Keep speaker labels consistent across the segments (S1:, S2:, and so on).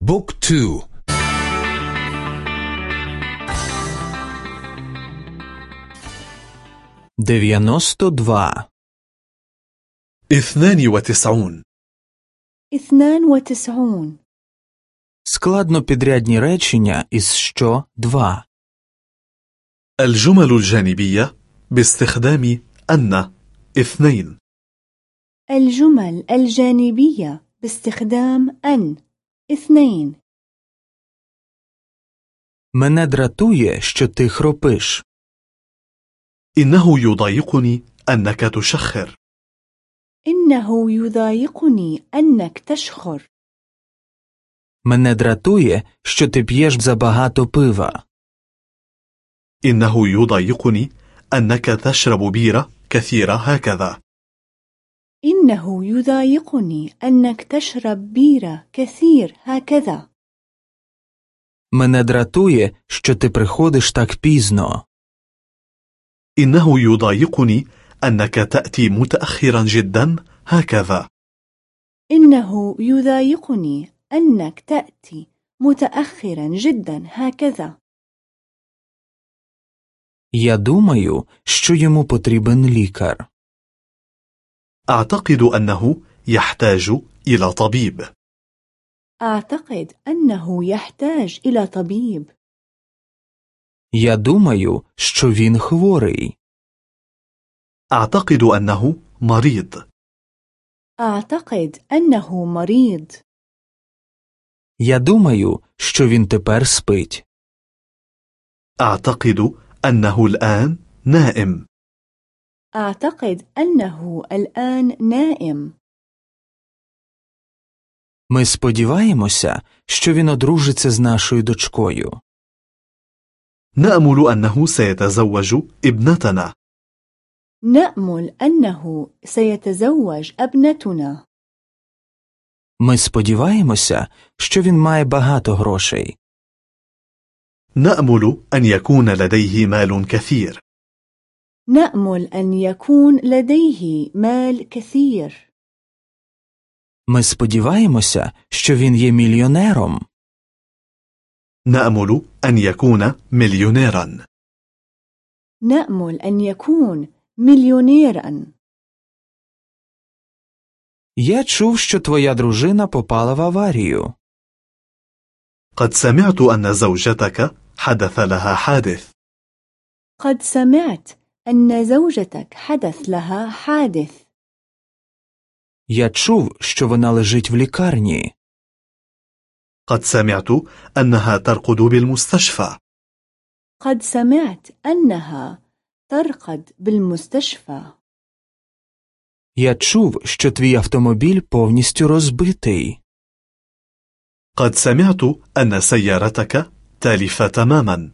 S1: بوك تو
S2: дев'яносто два
S3: اثنان وتسعون
S4: اثنان وتسعون
S2: складнопідрядні речення із що два
S3: الجمل الجانبية باستخدام أن اثنين
S4: الجمل الجانبية باستخدام أن اثنين
S2: Мене дратує, що ти хропиш.
S3: إنه يضايقني أنك تشخر
S4: إنه يضايقني أنك تشخر
S2: Мене дратує, що ти п'єш забагато пива.
S3: إنه يضايقني أنك تشرب بيرة كثيرة هكذا
S4: إنه يضايقني أنك تشرب بيرة كثير هكذا
S2: Мене дратує, що ти приходиш так пізно.
S3: إنه يضايقني أنك تأتي متأخرا جدا هكذا
S4: إنه يضايقني أنك تأتي متأخرا جدا هكذا
S2: Я думаю, що йому потрібен лікар.
S3: أعتقد أنه يحتاج إلى طبيب
S4: أعتقد أنه يحتاج إلى طبيب
S2: Я думаю, що він хворий.
S3: أعتقد أنه مريض
S4: أعتقد أنه مريض
S2: Я думаю, що він тепер спить.
S3: أعتقد أنه الآن نائم
S4: أعتقد أنه الآن نائم
S2: Ми сподіваємося, що він одружиться з нашою дочкою.
S3: نأمل أنه سيتزوج ابنتنا
S4: نأمل أنه سيتزوج ابنتنا
S2: Ми сподіваємося, що він має багато грошей.
S3: نأمل أن يكون لديه مال كثير
S4: نأمل أن يكون لديه مال كثير
S2: Ми сподіваємося, що він є мільйонером.
S3: نأمل أن يكون مليونيرا
S4: نأمل أن يكون مليونيرا
S2: Я чув, що твоя дружина попала в аварію.
S3: قد سمعت أن زوجتك حدث لها حادث
S4: قد سمعت أن زوجتك حدث لها حادث
S2: Я чув, що вона лежить в лікарні.
S3: قد سمعت أنها ترقد بالمستشفى
S4: قد سمعت أنها ترقد بالمستشفى
S2: Я чув, що твій автомобіль повністю розбитий.
S3: قد سمعت أن سيارتك تالفة تماما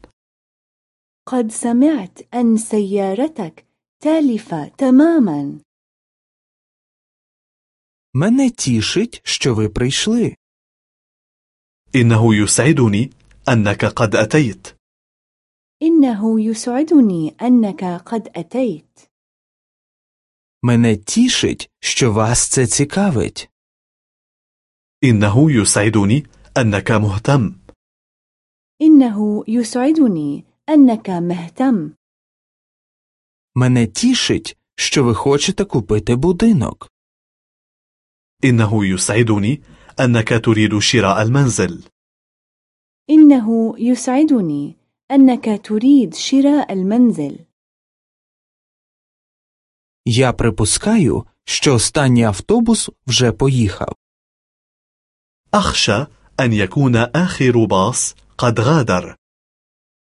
S4: قد سمعت أن سيارتك تالفة تماما
S2: Мене тішить, що ви прийшли.
S3: إنه يسعدني أنك قد أتيت
S4: إنه يسعدني أنك قد أتيت
S2: Мене тішить, що вас це цікавить.
S3: إنه يسعدني أنك مهتم
S4: إنه يسعدني أنك مهتم
S2: Мене тішить, що ви хочете купити будинок.
S3: إنه يسعدني أنك تريد شراء المنزل
S4: إنه يسعدني أنك تريد شراء المنزل
S2: Я припускаю, що останній автобус вже поїхав.
S3: أخشى أن يكون آخر باص قد غادر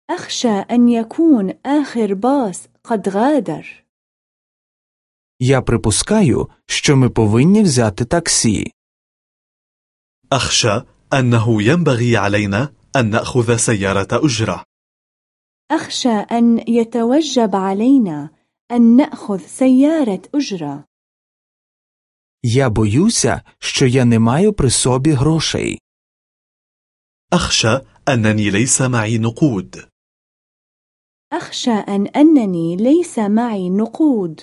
S4: أخشى أن يكون آخر باص قد غادر
S2: Я припускаю, що ми повинні взяти таксі.
S3: أخشى أنه ينبغي علينا أن نأخذ سيارة أجرة
S4: أخشى أن يتوجب علينا أن نأخذ سيارة أجرة
S2: Я боюся, що я не маю при собі грошей.
S3: أخشى أنني ليس معي نقود
S4: أخشى أن أنني ليس معي نقود.